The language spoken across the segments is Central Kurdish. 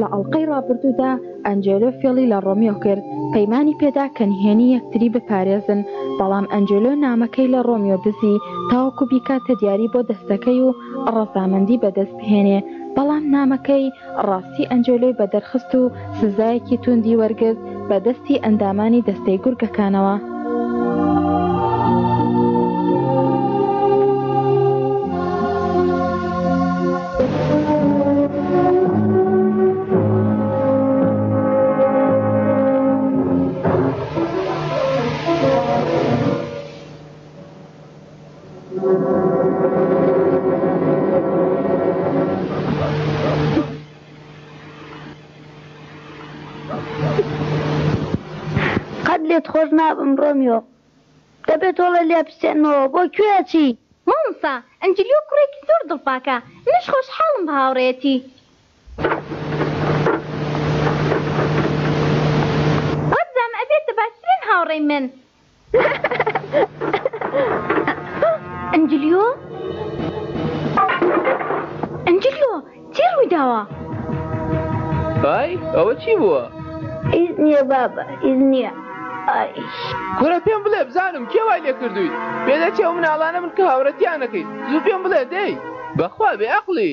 لە ئەڵقەی ڕابردوودا ئەنجێلۆ فێڵی لە ڕۆمیۆ کرد، پەیمانی پێدا کە نهێنی یەکتری بپارێزن، بەڵام ئەنجێلۆ نامەکەی لە ڕۆمیۆ دزی تاوەکو بیکاتە دیاری بۆ دەستەکەی و ڕەزامەندی بەدەست بهێنێ، بەڵام نامەکەی ڕاستی ئەنجێلۆی بەدەرخست و سزایەکی توندی وەرگرت، بە دەستی ئەندامانی دەستەی گورگەکانەوە. قەت لێت خۆش نابم ڕۆمیۆ. دەبێت تۆڵە لێ بستێنمەوە. بۆ کوێ ئەچی؟ مامۆستا، ئەنجلیۆ کوڕێکی زۆر دڵپاکە. منیش خۆشحاڵم بە هاوڕێیەتی. وابزانم ئەبێتە باشترین هاوڕێی من. ئەنجلیۆ ئەنجلیۆ چی ڕووی داوە؟ ئای ئەوە چی بووە؟ هیچ نییە بابە هیچ نییە کورە پێم بڵێ بزانم کێ وای لێ کردووی پێدەچێ ئەو مناڵانە من کە هاوڕەتیانەکەی زوو پێم بڵێ دەی بەخوا بێ ئەقلی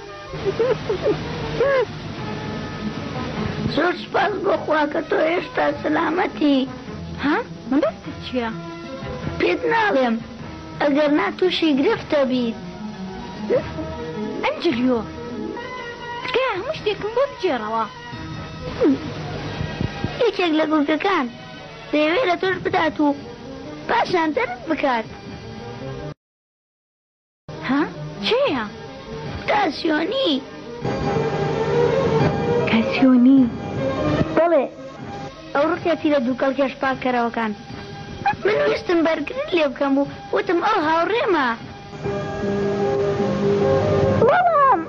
زۆر سپاس بۆخوا کە تۆ هێشتا سەلامەتی ها مەبەست چییە؟ پێت ناڵێم ئەگەر نا تووشی گرفتە بیت ئەنجلیۆ تکە هەموو شتێکم بۆ بگێڕەوە یەکێک لە گورگەکان دەیەوێت لە تۆش بدات و پاشان دەرت بکات. ها کێیە؟ کاسیۆنی کاسیۆنی بەڵێ ئەو ڕقیەتی لە دووکەڵ کێش پاککەرەوەکان من ویستم بەرگرت لێ بکەم و وتم ئەو هاوڕێمە.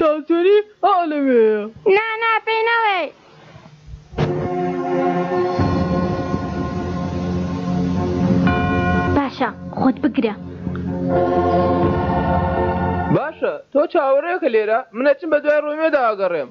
تاجەری ئا لەوێیە. نا نا پێی نەڵێی. باشە خۆت بگرە. باشە تۆ چاوەڕێکە لێرە من ئەچم بەدوای ڕۆمیۆدا ئەگەڕێم.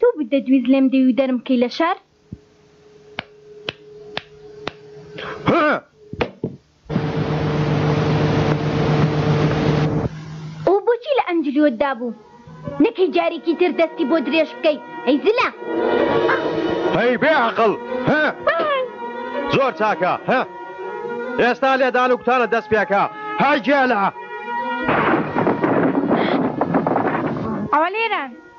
تۆ بوویت دەدویست لێم دێی و دەرم بکەی لە شار. ئەوە بۆچی لە ئەنجلیۆت دابوو نەکەی جارێکی تر دەستی بۆ درێژ بکەی هەی زلە. هەی بێ عەقڵ هە زۆر چاکە هە ئێستا لێدان و کوتانە دەست پێکە هەی گێلە. ئەوە لێرەن.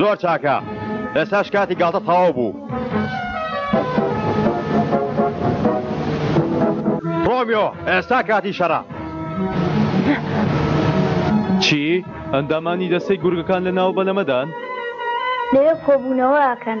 زۆر چاکە ئێستاش کاتی گاڵتە تەواو بوو. ڕۆمیۆ ئێستا کاتی شەرە. چی؟ ئەندامانی دەستەی گورگەکان لە ناو بەلەمەدان؟ لەوێ کۆبوونەوە ئەکەن.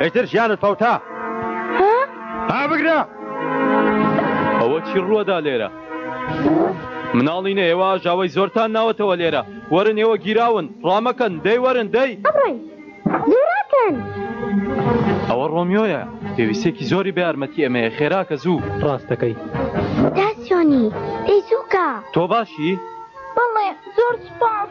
ئیتر ژیانت فەوتا ها بگرە ئەوە چی ڕووەدا لێرە مناڵینە ئێوە ئاژاوەی زۆرتان ناوەتەوە لێرە وەرن ئێوە گیراون ڕامەکەن دەی وەرن دەی زۆراکەن ئەوە ڕۆمیۆیە پێویستێکی زۆری بە یارمەتی ئەمەیە خێراکە زوو ڕاستەکەی تاسیۆنی ئەی زووکە تۆ باشی بەڵێ زۆر سپاس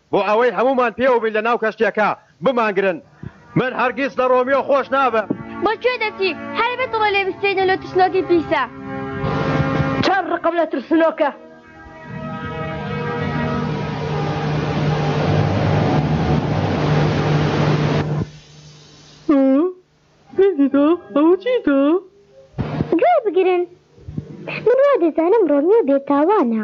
بۆ ئەوەی هەموومان پێوە بین لەناو کەشتیەکە بمانگرن. من هەرگیز لە ڕۆمیۆ خۆش نابم. بۆ کوێ دەچی؟ هەر بە دڵە لێ بستێنە لۆ ترسنۆکی پیسە. چەند ڕقم لە ترسنۆکە. گوێ بگرن من وا دەزانم ڕۆمیۆ بێتاوانە.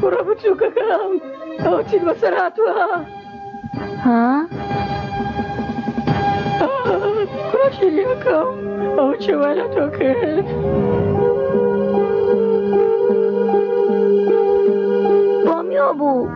کوڕە بچووکەکەم ئەوە چیت بەسەر هاتووە ها کوڕەشیریەکەم ئەو چێوە لە تۆ کرد بۆمیۆ بوو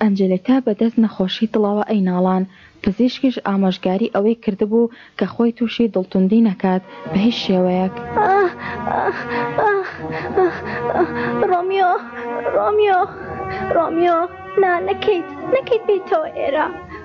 ئەنجلیکا بەدەست نەخۆشی دڵەوە ئەیناڵان، پزیشکیش ئامۆژگاری ئەوەی کردبوو کە خۆی تووشی دڵتوندی نەکات بە هیچ شێوەیەک. ئاخ ئاخ ئاخ ئاخ ئاخ ڕۆمیۆ ڕۆمیۆ ڕۆمیۆ نا نەکەیت نەکەیت بێیتەوە ئێرە.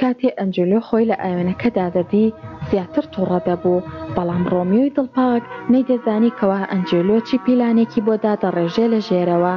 کاتێ ئەنجلۆ خۆی لە ئاوێنەکەدا دەدی زیاتر توڕە دەبوو، بەڵام ڕۆمیۆی دڵپاک، نەیدەزانی کەوا ئەنجێلۆ چی پیلانێکی بۆ دادەڕێژێ لە ژێرەوە.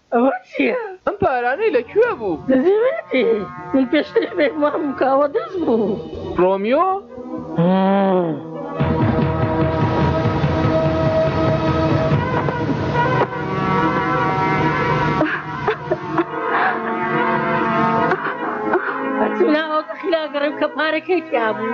ئەوە چیە؟ ئەم پارانەی لە کوێ بوو؟ دەزیوێتی من پێشتر هەبێک مام کاوە دەست بوو. ڕۆمیۆ؟ ئەچوو ناوەکە خیلاگەڕێم کە پارەکەی تیابوو.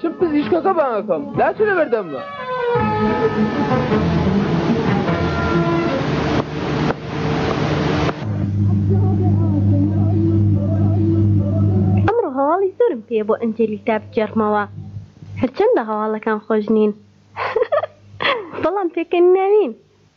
چ پزیشکەکە بانەکەم داچ لە بەردەم بە. هەواڵی زۆرم پێ بۆ ئەنجلیتا بگێڕمەوە هەرچەندە هەواڵەکان خۆش نین بەڵام پێکەنی ناوین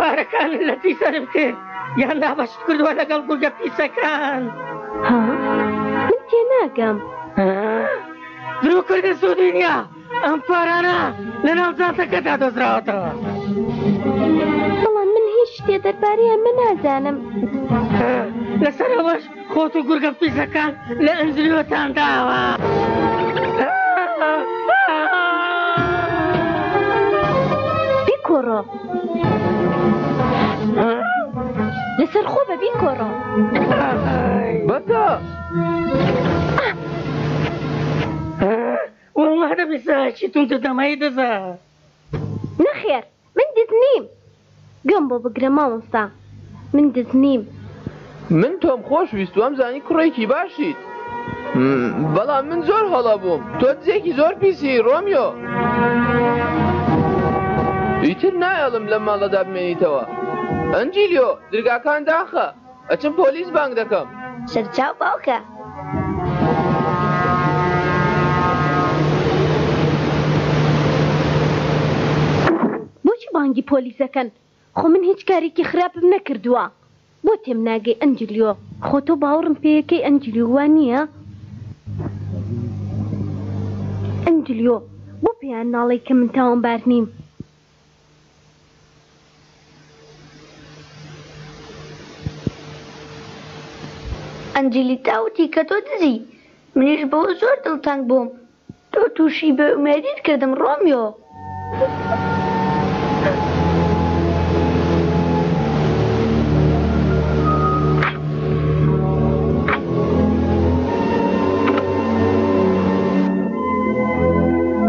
پارەکان لە تی سەرم کرد یان لابەشت کردووە لەگەڵ گورگە پیسەکان من تێناگەم درۆکردن سودی نیە ئەم پارانە لە ناو جاتەکەدا دۆزراوەتەوە. بەڵام من هیچ شتێ دەربارەیە من نازانم. لەسەر ئەوەش خۆت و گورگە پیسەکان لە ئەنجلیۆتان داوە. بیکۆڕۆ. لەسەر خۆ بە بیکۆڕۆ. بەتە. واللە دەبیسە چی تونتە دەمایی دەزە نەخێر من دز نیم گوێم بۆ بگرە مامۆستا من دز نیم من تۆم خۆش ویست وەم زانی کوڕێکی باشیت بەڵام من زۆر هەڵە بووم تۆ دزێکی زۆر پیسی ڕۆمیۆ ئیتر نایەڵم لە ماڵەدا بمێنیتەوە ئەنجیلیۆ درگاکان داخە ئەچم پۆلیس بانگ دەکەم. سەرچاو باوکە. بۆچی بانگی پۆلیس دەکەن؟ خۆ من هیچ کارێکی خراپم نەکردووە. بۆ تێم ناگەی ئەنجلیۆ؟ خۆ تۆ باوەڕم پێیەکەی ئەنجلیۆ وا نییە؟ ئەنجلیۆ، بۆ پێیان ناڵێی کە من تاوانبار نیم؟ ئەنجلیتا وتی کە تۆ دزی، منیش بەوە زۆر دڵتەنگ بووم، تۆ تووشی بێئومێدیت کردم ڕۆمیۆ.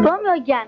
ڕۆمیۆ گیان،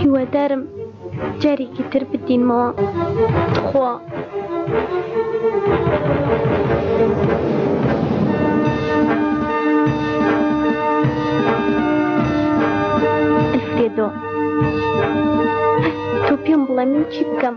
هیوادارم جارێکی تر بدینمەوە تخوا. ئەلفرێدۆ بەس تۆ پێم بڵێ من چی بکەم؟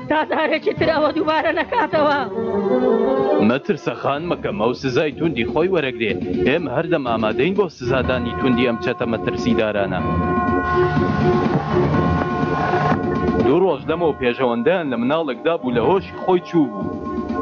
تا جارێکی تر ئەوە دووبارە نەکاتەوە. مەترسە خان مەکەمە و سزای توندی خۆی وەرەگرێ، ئێمە هەردەم ئامادەین بۆ سزادانی توندی ئەم چەتە مەترسیدارانە. دوو ڕۆژ لەمەو پێش ئەوەندەیان لە مناڵێکدا بوو لە هۆشی خۆی چووبوو.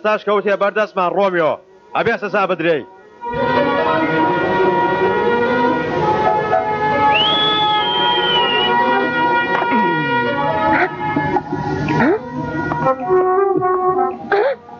ئێستاش کەوتێ بەردەستمان ڕۆمیۆ ئەبێ سەزا بدرێی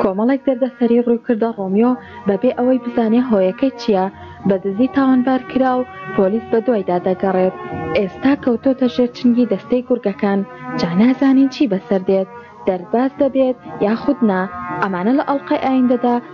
کۆمەڵێک دەردەسەری ڕوویکردە ڕۆمیۆ بەبێ ئەوەی بزانێ هۆیەکەی چیە، بە دزی تاوانبار کرا و پۆلیس بە دوایدا دەگەڕێت، ئێستا کەوتۆتە ژێر چنگی دەستەی گورگەکان، جا نازانین چی بەسەر دێت، دەرباز دەبێت یاخود نا، ئەمانە لە ئەڵقەی ئایندەدا